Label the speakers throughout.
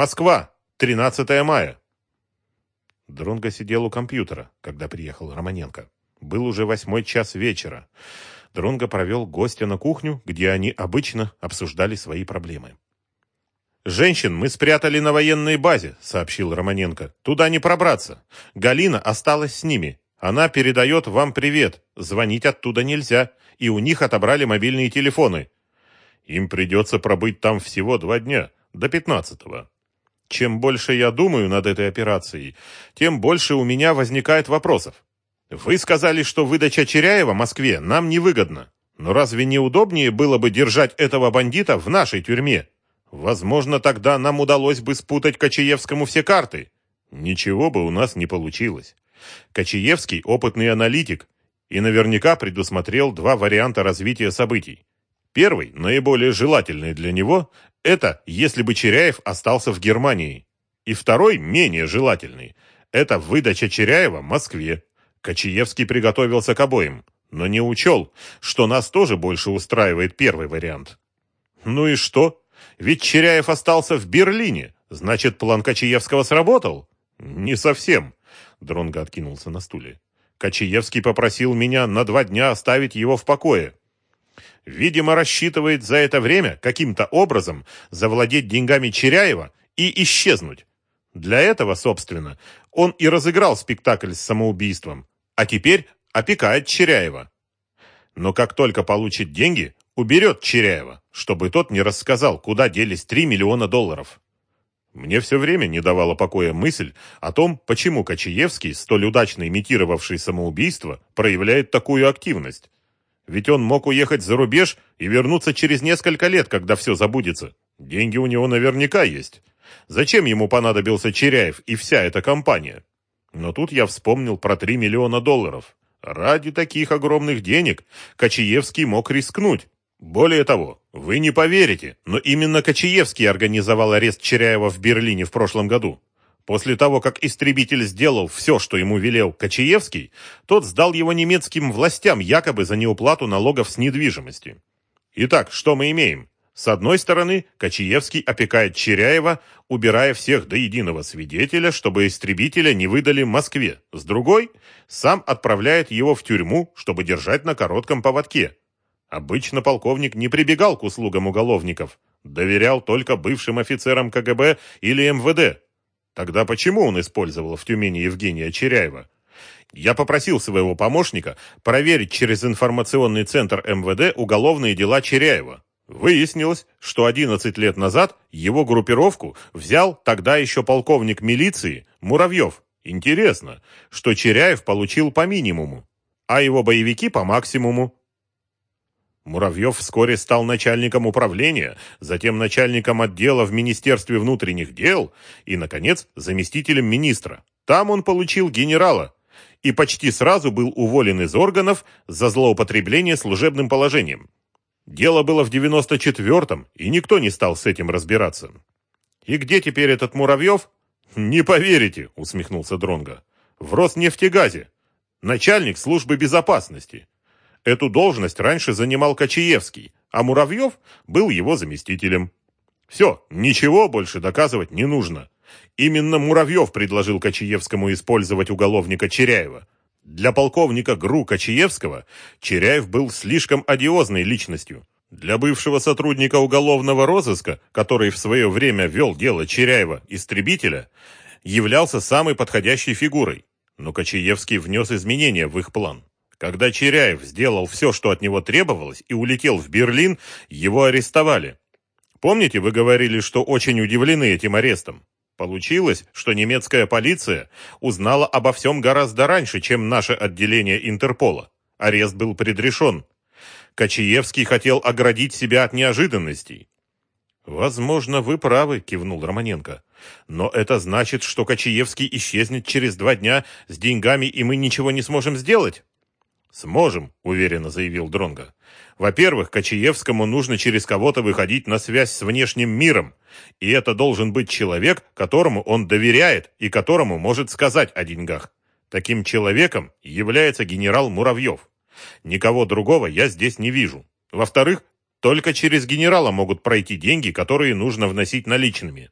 Speaker 1: Москва, 13 мая. Дронго сидел у компьютера, когда приехал Романенко. Был уже восьмой час вечера. Дронго провел гостя на кухню, где они обычно обсуждали свои проблемы. «Женщин мы спрятали на военной базе», — сообщил Романенко. «Туда не пробраться. Галина осталась с ними. Она передает вам привет. Звонить оттуда нельзя. И у них отобрали мобильные телефоны. Им придется пробыть там всего два дня, до пятнадцатого. Чем больше я думаю над этой операцией, тем больше у меня возникает вопросов. Вы сказали, что выдача Черяева Москве нам невыгодна. Но разве не удобнее было бы держать этого бандита в нашей тюрьме? Возможно, тогда нам удалось бы спутать Кочаевскому все карты. Ничего бы у нас не получилось. Кочаевский – опытный аналитик и наверняка предусмотрел два варианта развития событий. Первый, наиболее желательный для него, это если бы Черяев остался в Германии. И второй, менее желательный, это выдача Черяева Москве. Кочаевский приготовился к обоим, но не учел, что нас тоже больше устраивает первый вариант. Ну и что? Ведь Черяев остался в Берлине, значит, план Кочаевского сработал? Не совсем. Дронго откинулся на стуле. Кочаевский попросил меня на два дня оставить его в покое. Видимо, рассчитывает за это время каким-то образом завладеть деньгами Черяева и исчезнуть. Для этого, собственно, он и разыграл спектакль с самоубийством, а теперь опекает Черяева. Но как только получит деньги, уберет Черяева, чтобы тот не рассказал, куда делись 3 миллиона долларов. Мне все время не давала покоя мысль о том, почему Кочаевский, столь удачно имитировавший самоубийство, проявляет такую активность. Ведь он мог уехать за рубеж и вернуться через несколько лет, когда все забудется. Деньги у него наверняка есть. Зачем ему понадобился Черяев и вся эта компания? Но тут я вспомнил про 3 миллиона долларов. Ради таких огромных денег Кочаевский мог рискнуть. Более того, вы не поверите, но именно Кочаевский организовал арест Черяева в Берлине в прошлом году. После того, как истребитель сделал все, что ему велел Кочаевский, тот сдал его немецким властям якобы за неуплату налогов с недвижимости. Итак, что мы имеем? С одной стороны, Кочаевский опекает Черяева, убирая всех до единого свидетеля, чтобы истребителя не выдали Москве. С другой, сам отправляет его в тюрьму, чтобы держать на коротком поводке. Обычно полковник не прибегал к услугам уголовников, доверял только бывшим офицерам КГБ или МВД. Тогда почему он использовал в Тюмени Евгения Черяева? Я попросил своего помощника проверить через информационный центр МВД уголовные дела Черяева. Выяснилось, что 11 лет назад его группировку взял тогда еще полковник милиции Муравьев. Интересно, что Черяев получил по минимуму, а его боевики по максимуму. Муравьев вскоре стал начальником управления, затем начальником отдела в Министерстве внутренних дел и, наконец, заместителем министра. Там он получил генерала и почти сразу был уволен из органов за злоупотребление служебным положением. Дело было в 94-м, и никто не стал с этим разбираться. «И где теперь этот Муравьев?» «Не поверите», — усмехнулся Дронга. «В Роснефтегазе. Начальник службы безопасности. Эту должность раньше занимал Кочаевский, а Муравьев был его заместителем. Все, ничего больше доказывать не нужно. Именно Муравьев предложил Кочаевскому использовать уголовника Черяева. Для полковника ГРУ Кочаевского Черяев был слишком одиозной личностью. Для бывшего сотрудника уголовного розыска, который в свое время вел дело Черяева, истребителя, являлся самой подходящей фигурой. Но Кочаевский внес изменения в их план. Когда Черяев сделал все, что от него требовалось, и улетел в Берлин, его арестовали. Помните, вы говорили, что очень удивлены этим арестом? Получилось, что немецкая полиция узнала обо всем гораздо раньше, чем наше отделение Интерпола. Арест был предрешен. Кочаевский хотел оградить себя от неожиданностей. «Возможно, вы правы», — кивнул Романенко. «Но это значит, что Кочаевский исчезнет через два дня с деньгами, и мы ничего не сможем сделать?» «Сможем», — уверенно заявил Дронга. «Во-первых, Кочаевскому нужно через кого-то выходить на связь с внешним миром, и это должен быть человек, которому он доверяет и которому может сказать о деньгах. Таким человеком является генерал Муравьев. Никого другого я здесь не вижу. Во-вторых, только через генерала могут пройти деньги, которые нужно вносить наличными.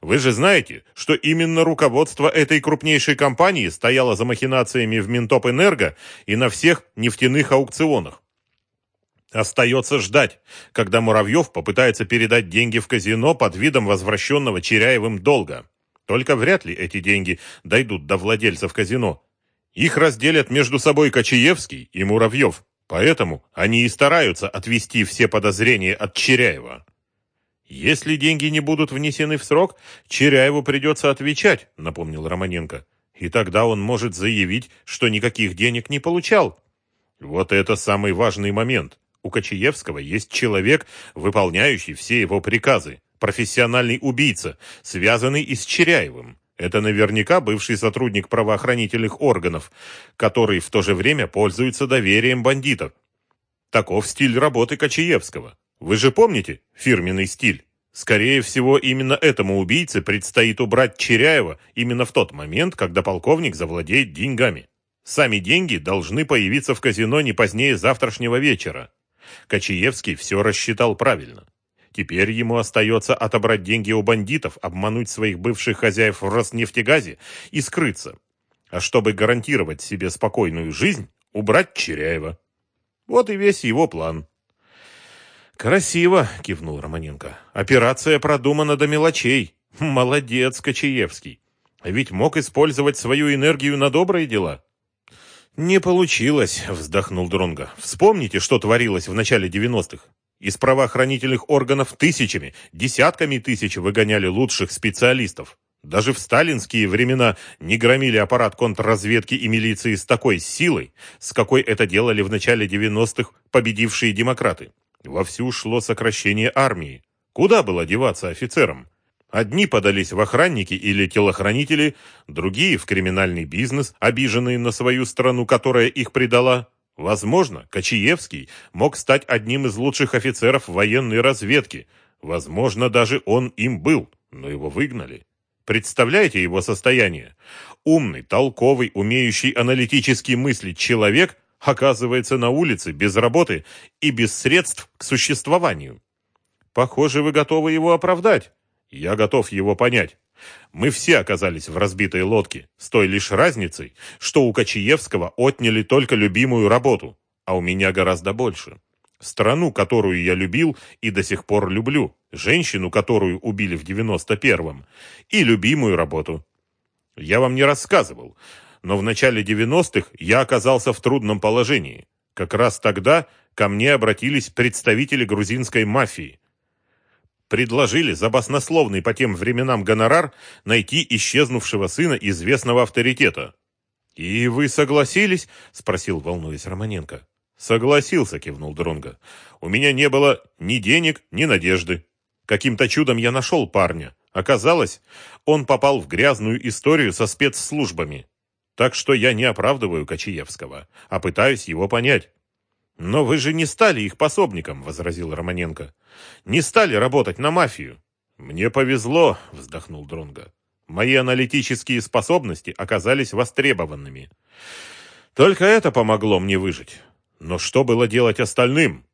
Speaker 1: Вы же знаете, что именно руководство этой крупнейшей компании стояло за махинациями в Минтоп-Энерго и на всех нефтяных аукционах. Остается ждать, когда Муравьев попытается передать деньги в казино под видом возвращенного Черяевым долга. Только вряд ли эти деньги дойдут до владельцев казино. Их разделят между собой Кочаевский и Муравьев. Поэтому они и стараются отвести все подозрения от Черяева. Если деньги не будут внесены в срок, Черяеву придется отвечать, напомнил Романенко. И тогда он может заявить, что никаких денег не получал. Вот это самый важный момент. У Кочаевского есть человек, выполняющий все его приказы. Профессиональный убийца, связанный и с Черяевым. Это наверняка бывший сотрудник правоохранительных органов, который в то же время пользуется доверием бандитов. Таков стиль работы Кочаевского. Вы же помните фирменный стиль? Скорее всего, именно этому убийце предстоит убрать Черяева именно в тот момент, когда полковник завладеет деньгами. Сами деньги должны появиться в казино не позднее завтрашнего вечера. Кочаевский все рассчитал правильно. Теперь ему остается отобрать деньги у бандитов, обмануть своих бывших хозяев в Роснефтегазе и скрыться. А чтобы гарантировать себе спокойную жизнь, убрать Черяева. Вот и весь его план. «Красиво!» — кивнул Романенко. «Операция продумана до мелочей. Молодец, Кочаевский. Ведь мог использовать свою энергию на добрые дела». «Не получилось», — вздохнул Дронга. «Вспомните, что творилось в начале 90-х. Из правоохранительных органов тысячами, десятками тысяч выгоняли лучших специалистов. Даже в сталинские времена не громили аппарат контрразведки и милиции с такой силой, с какой это делали в начале 90-х победившие демократы. Вовсю шло сокращение армии. Куда было деваться офицерам? Одни подались в охранники или телохранители, другие в криминальный бизнес, обиженные на свою страну, которая их предала. Возможно, Кочаевский мог стать одним из лучших офицеров военной разведки. Возможно, даже он им был, но его выгнали. Представляете его состояние? Умный, толковый, умеющий аналитически мыслить человек оказывается на улице без работы и без средств к существованию. Похоже, вы готовы его оправдать. Я готов его понять. Мы все оказались в разбитой лодке, с той лишь разницей, что у Кочаевского отняли только любимую работу, а у меня гораздо больше. Страну, которую я любил и до сих пор люблю, женщину, которую убили в 91-м, и любимую работу. Я вам не рассказывал, но в начале 90-х я оказался в трудном положении. Как раз тогда ко мне обратились представители грузинской мафии. Предложили за баснословный по тем временам гонорар найти исчезнувшего сына известного авторитета. «И вы согласились?» – спросил, волнуясь Романенко. «Согласился», – кивнул Дронга. «У меня не было ни денег, ни надежды. Каким-то чудом я нашел парня. Оказалось, он попал в грязную историю со спецслужбами. Так что я не оправдываю Кочаевского, а пытаюсь его понять. «Но вы же не стали их пособником», — возразил Романенко. «Не стали работать на мафию». «Мне повезло», — вздохнул Дронга. «Мои аналитические способности оказались востребованными. Только это помогло мне выжить. Но что было делать остальным?»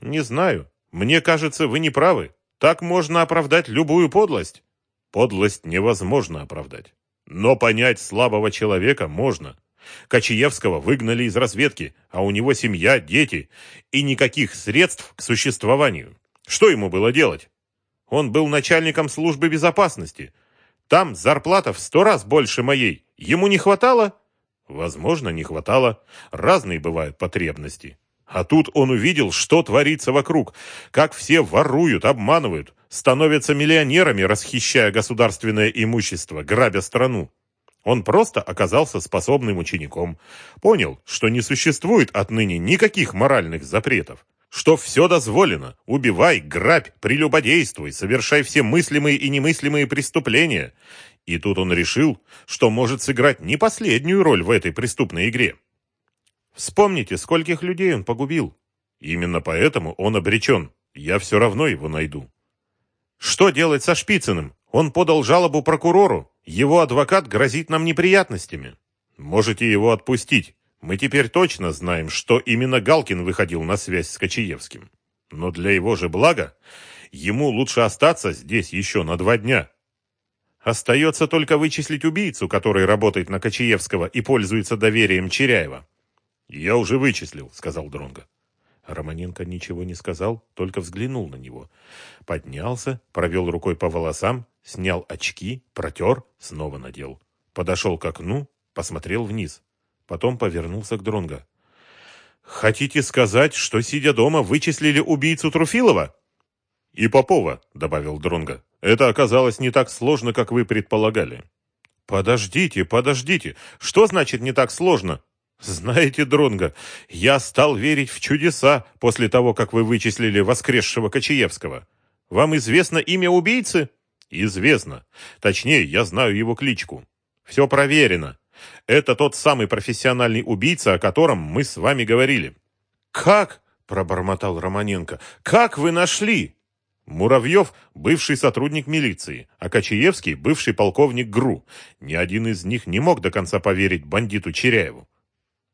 Speaker 1: «Не знаю. Мне кажется, вы не правы. Так можно оправдать любую подлость». «Подлость невозможно оправдать. Но понять слабого человека можно. Кочаевского выгнали из разведки, а у него семья, дети и никаких средств к существованию. Что ему было делать? Он был начальником службы безопасности. Там зарплата в сто раз больше моей. Ему не хватало? Возможно, не хватало. Разные бывают потребности. А тут он увидел, что творится вокруг, как все воруют, обманывают, становятся миллионерами, расхищая государственное имущество, грабя страну. Он просто оказался способным учеником. Понял, что не существует отныне никаких моральных запретов. Что все дозволено. Убивай, грабь, прелюбодействуй, совершай все мыслимые и немыслимые преступления. И тут он решил, что может сыграть не последнюю роль в этой преступной игре. Вспомните, скольких людей он погубил. Именно поэтому он обречен. Я все равно его найду. Что делать со Шпицыным? Он подал жалобу прокурору. Его адвокат грозит нам неприятностями. Можете его отпустить. Мы теперь точно знаем, что именно Галкин выходил на связь с Кочаевским. Но для его же блага ему лучше остаться здесь еще на два дня. Остается только вычислить убийцу, который работает на Кочаевского и пользуется доверием Черяева. «Я уже вычислил», — сказал Дронго. Романенко ничего не сказал, только взглянул на него. Поднялся, провел рукой по волосам, снял очки, протер, снова надел. Подошел к окну, посмотрел вниз. Потом повернулся к Дронго. «Хотите сказать, что, сидя дома, вычислили убийцу Труфилова?» «И Попова», — добавил Дронго. «Это оказалось не так сложно, как вы предполагали». «Подождите, подождите. Что значит не так сложно?» «Знаете, Дронго, я стал верить в чудеса после того, как вы вычислили воскресшего Кочаевского. Вам известно имя убийцы?» «Известно. Точнее, я знаю его кличку. Все проверено. Это тот самый профессиональный убийца, о котором мы с вами говорили». «Как?» – пробормотал Романенко. «Как вы нашли?» Муравьев – бывший сотрудник милиции, а Кочаевский – бывший полковник ГРУ. Ни один из них не мог до конца поверить бандиту Черяеву.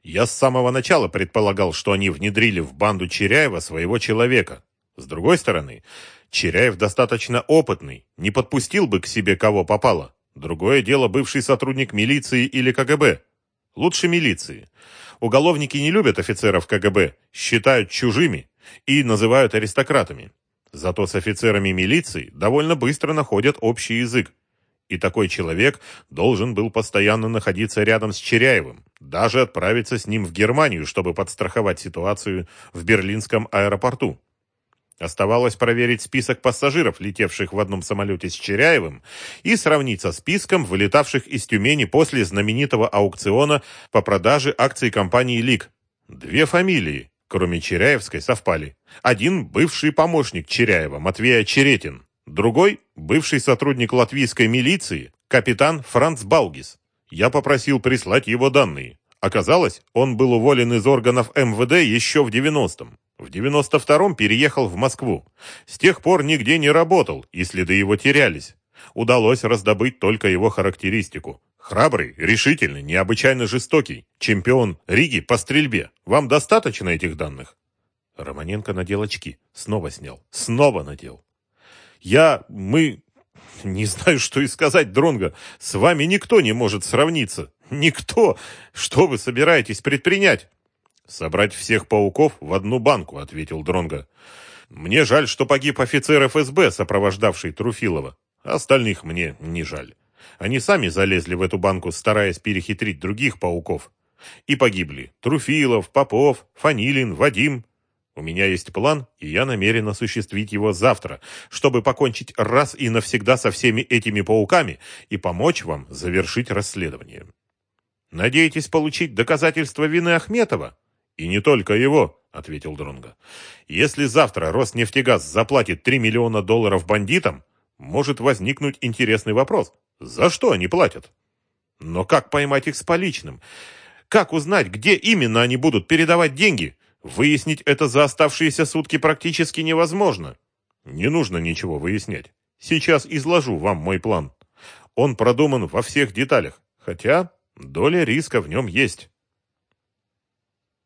Speaker 1: Я с самого начала предполагал, что они внедрили в банду Черяева своего человека. С другой стороны, Черяев достаточно опытный, не подпустил бы к себе кого попало. Другое дело бывший сотрудник милиции или КГБ. Лучше милиции. Уголовники не любят офицеров КГБ, считают чужими и называют аристократами. Зато с офицерами милиции довольно быстро находят общий язык. И такой человек должен был постоянно находиться рядом с Черяевым, даже отправиться с ним в Германию, чтобы подстраховать ситуацию в берлинском аэропорту. Оставалось проверить список пассажиров, летевших в одном самолете с Черяевым, и сравнить со списком вылетавших из Тюмени после знаменитого аукциона по продаже акций компании «Лик». Две фамилии кроме Черяевской, совпали. Один – бывший помощник Черяева, Матвей Черетин. Другой – бывший сотрудник латвийской милиции, капитан Франц Балгис. Я попросил прислать его данные. Оказалось, он был уволен из органов МВД еще в 90-м. В 92-м переехал в Москву. С тех пор нигде не работал, и следы его терялись. Удалось раздобыть только его характеристику. Храбрый, решительный, необычайно жестокий. Чемпион Риги по стрельбе. Вам достаточно этих данных? Романенко надел очки. Снова снял. Снова надел. Я... мы... Не знаю, что и сказать, Дронго. С вами никто не может сравниться. Никто. Что вы собираетесь предпринять? Собрать всех пауков в одну банку, ответил Дронго. Мне жаль, что погиб офицер ФСБ, сопровождавший Труфилова. Остальных мне не жаль. Они сами залезли в эту банку, стараясь перехитрить других пауков. И погибли. Труфилов, Попов, Фанилин, Вадим. У меня есть план, и я намерен осуществить его завтра, чтобы покончить раз и навсегда со всеми этими пауками и помочь вам завершить расследование. Надеетесь получить доказательства вины Ахметова? И не только его, ответил Дронга. Если завтра Роснефтегаз заплатит 3 миллиона долларов бандитам, может возникнуть интересный вопрос. За что они платят? Но как поймать их с поличным? Как узнать, где именно они будут передавать деньги? Выяснить это за оставшиеся сутки практически невозможно. Не нужно ничего выяснять. Сейчас изложу вам мой план. Он продуман во всех деталях, хотя доля риска в нем есть.